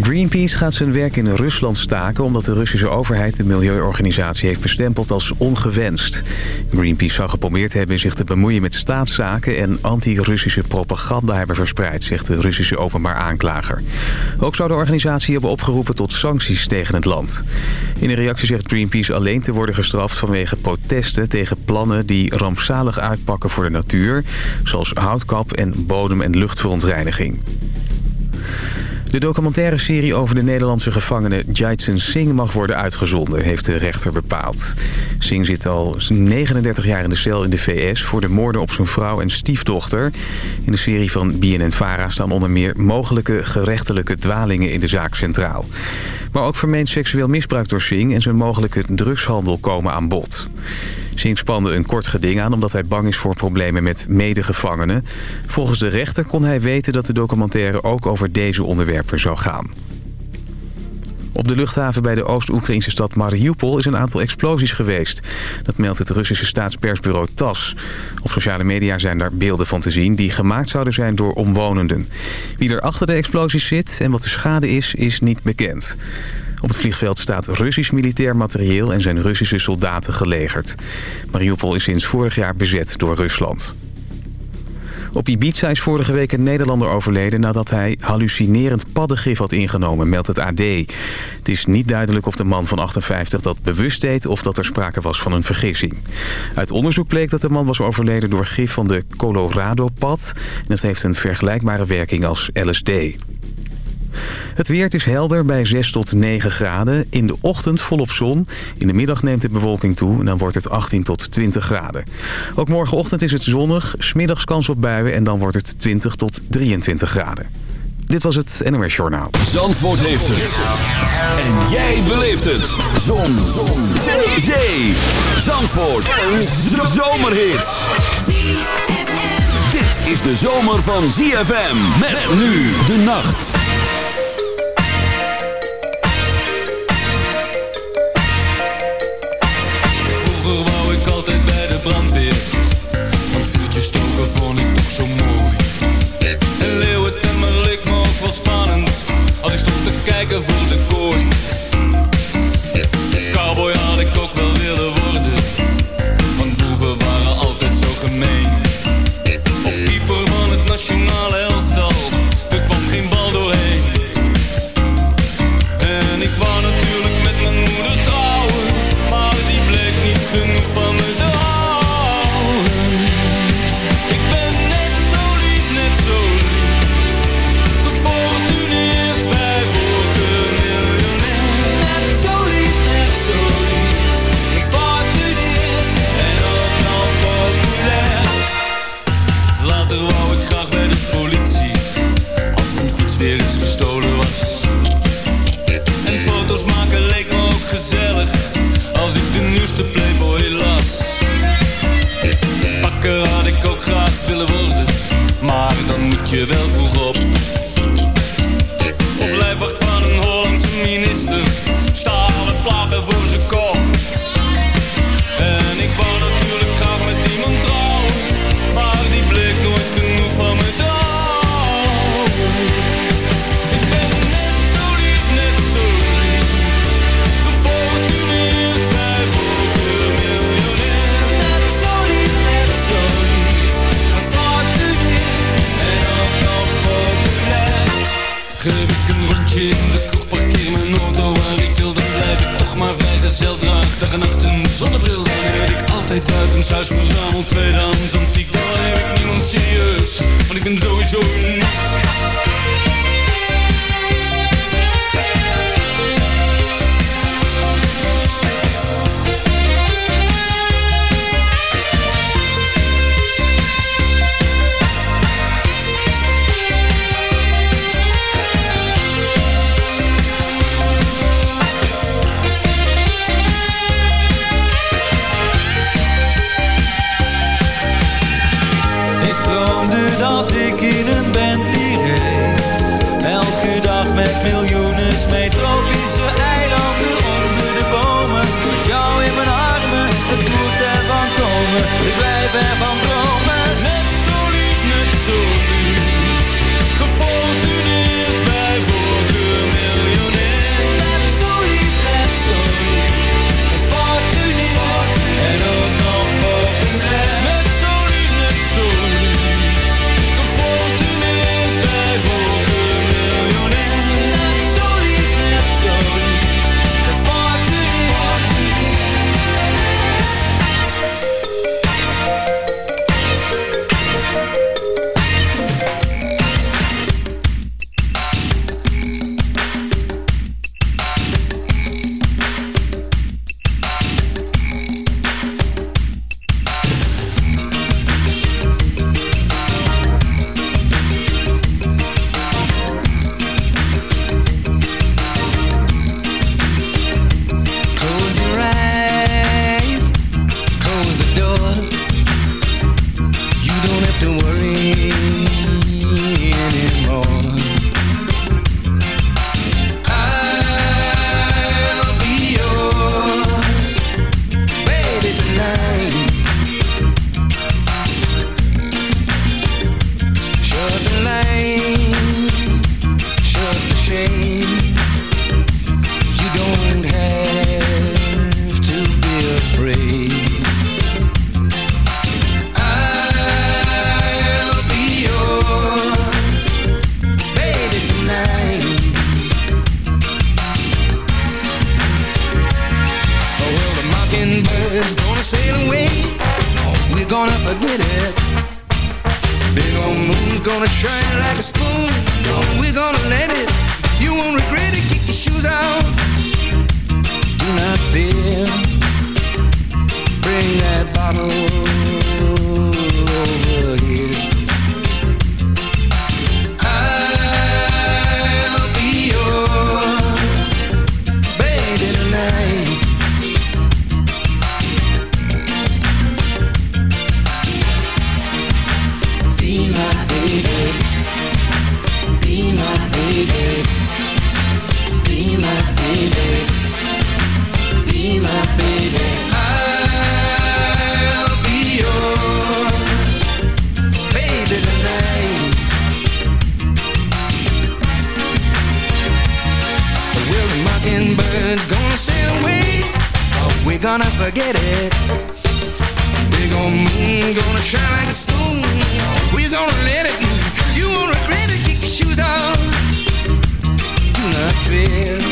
Greenpeace gaat zijn werk in Rusland staken... omdat de Russische overheid de milieuorganisatie heeft bestempeld als ongewenst. Greenpeace zou geprobeerd hebben zich te bemoeien met staatszaken... en anti-Russische propaganda hebben verspreid, zegt de Russische openbaar aanklager. Ook zou de organisatie hebben opgeroepen tot sancties tegen het land. In een reactie zegt Greenpeace alleen te worden gestraft... vanwege protesten tegen plannen die rampzalig uitpakken voor de natuur... zoals houtkap en bodem- en luchtverontreiniging. De documentaire serie over de Nederlandse gevangene Jaitsen Singh mag worden uitgezonden, heeft de rechter bepaald. Singh zit al 39 jaar in de cel in de VS voor de moorden op zijn vrouw en stiefdochter. In de serie van BNN-Vara staan onder meer mogelijke gerechtelijke dwalingen in de zaak centraal. Maar ook vermeend seksueel misbruik door Singh en zijn mogelijke drugshandel komen aan bod. Singh spande een kort geding aan omdat hij bang is voor problemen met medegevangenen. Volgens de rechter kon hij weten dat de documentaire ook over deze onderwerpen zou gaan. Op de luchthaven bij de Oost-Oekraïnse stad Mariupol is een aantal explosies geweest. Dat meldt het Russische staatspersbureau TAS. Op sociale media zijn daar beelden van te zien die gemaakt zouden zijn door omwonenden. Wie er achter de explosies zit en wat de schade is, is niet bekend. Op het vliegveld staat Russisch militair materieel en zijn Russische soldaten gelegerd. Mariupol is sinds vorig jaar bezet door Rusland. Op Ibiza is vorige week een Nederlander overleden nadat hij hallucinerend paddengif had ingenomen, meldt het AD. Het is niet duidelijk of de man van 58 dat bewust deed of dat er sprake was van een vergissing. Uit onderzoek bleek dat de man was overleden door gif van de Colorado-pad. Dat heeft een vergelijkbare werking als LSD. Het weer is helder bij 6 tot 9 graden. In de ochtend volop zon. In de middag neemt de bewolking toe en dan wordt het 18 tot 20 graden. Ook morgenochtend is het zonnig. Smiddags kans op buien en dan wordt het 20 tot 23 graden. Dit was het NOS Journaal. Zandvoort heeft het. En jij beleeft het. Zon. zon. Zee. Zee. Zandvoort. Een zomerhit. Dit is de zomer van ZFM. Met nu de nacht. Kijken voor de kooi. Je wel gonna forget it. Big old moon gonna shine like a spoon. We're gonna let it. You won't regret it. Kick your shoes off. Do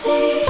see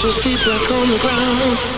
Just feet back on the ground.